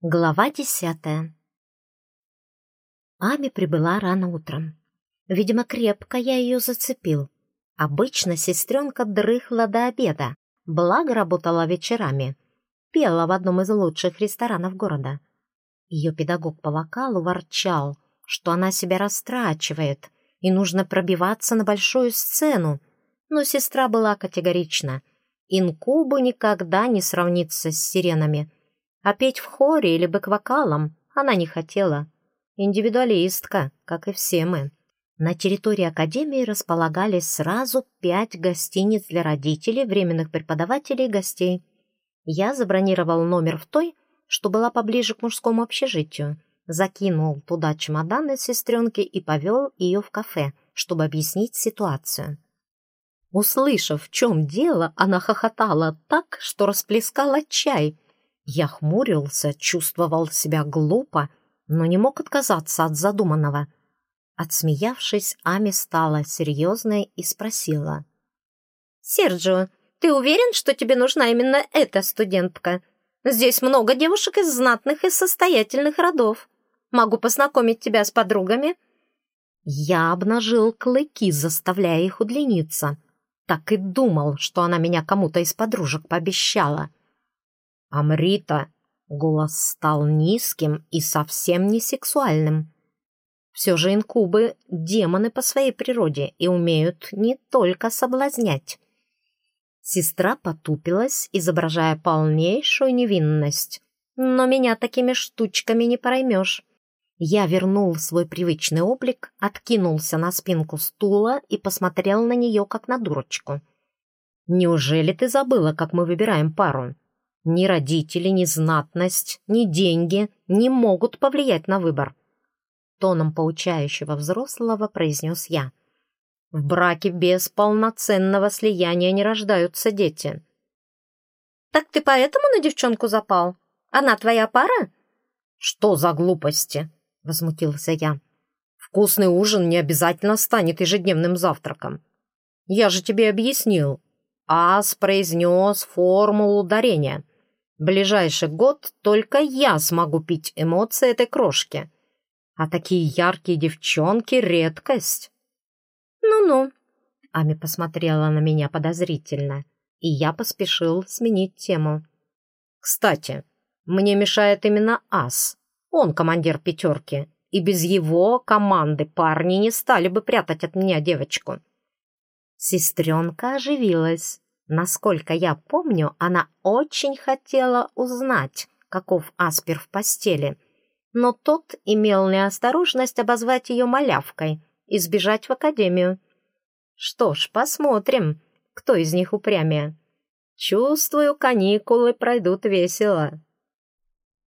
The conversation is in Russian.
Глава десятая Ами прибыла рано утром. Видимо, крепко я ее зацепил. Обычно сестренка дрыхла до обеда, благо работала вечерами. Пела в одном из лучших ресторанов города. Ее педагог по вокалу ворчал, что она себя растрачивает, и нужно пробиваться на большую сцену. Но сестра была категорична. Инкубу никогда не сравнится с сиренами — а петь в хоре или бэк-вокалом она не хотела. Индивидуалистка, как и все мы. На территории Академии располагались сразу пять гостиниц для родителей, временных преподавателей и гостей. Я забронировал номер в той, что была поближе к мужскому общежитию, закинул туда чемоданы сестренки и повел ее в кафе, чтобы объяснить ситуацию. Услышав, в чем дело, она хохотала так, что расплескала чай — я хмурился, чувствовал себя глупо, но не мог отказаться от задуманного. Отсмеявшись, Ами стала серьезной и спросила. «Серджио, ты уверен, что тебе нужна именно эта студентка? Здесь много девушек из знатных и состоятельных родов. Могу познакомить тебя с подругами?» Я обнажил клыки, заставляя их удлиниться. Так и думал, что она меня кому-то из подружек пообещала. «Амрита!» — голос стал низким и совсем не сексуальным. Все же инкубы — демоны по своей природе и умеют не только соблазнять. Сестра потупилась, изображая полнейшую невинность. Но меня такими штучками не проймешь. Я вернул свой привычный облик, откинулся на спинку стула и посмотрел на нее, как на дурочку. «Неужели ты забыла, как мы выбираем пару?» Ни родители, ни знатность, ни деньги не могут повлиять на выбор. Тоном поучающего взрослого произнес я. В браке без полноценного слияния не рождаются дети. «Так ты поэтому на девчонку запал? Она твоя пара?» «Что за глупости?» — возмутился я. «Вкусный ужин не обязательно станет ежедневным завтраком. Я же тебе объяснил. Ас произнес формулу ударения. Ближайший год только я смогу пить эмоции этой крошки. А такие яркие девчонки — редкость. Ну-ну. Ами посмотрела на меня подозрительно, и я поспешил сменить тему. Кстати, мне мешает именно Ас. Он командир пятерки, и без его команды парни не стали бы прятать от меня девочку. Сестренка оживилась. Насколько я помню, она очень хотела узнать, каков Аспер в постели, но тот имел неосторожность обозвать ее малявкой и сбежать в академию. Что ж, посмотрим, кто из них упрямее. Чувствую, каникулы пройдут весело.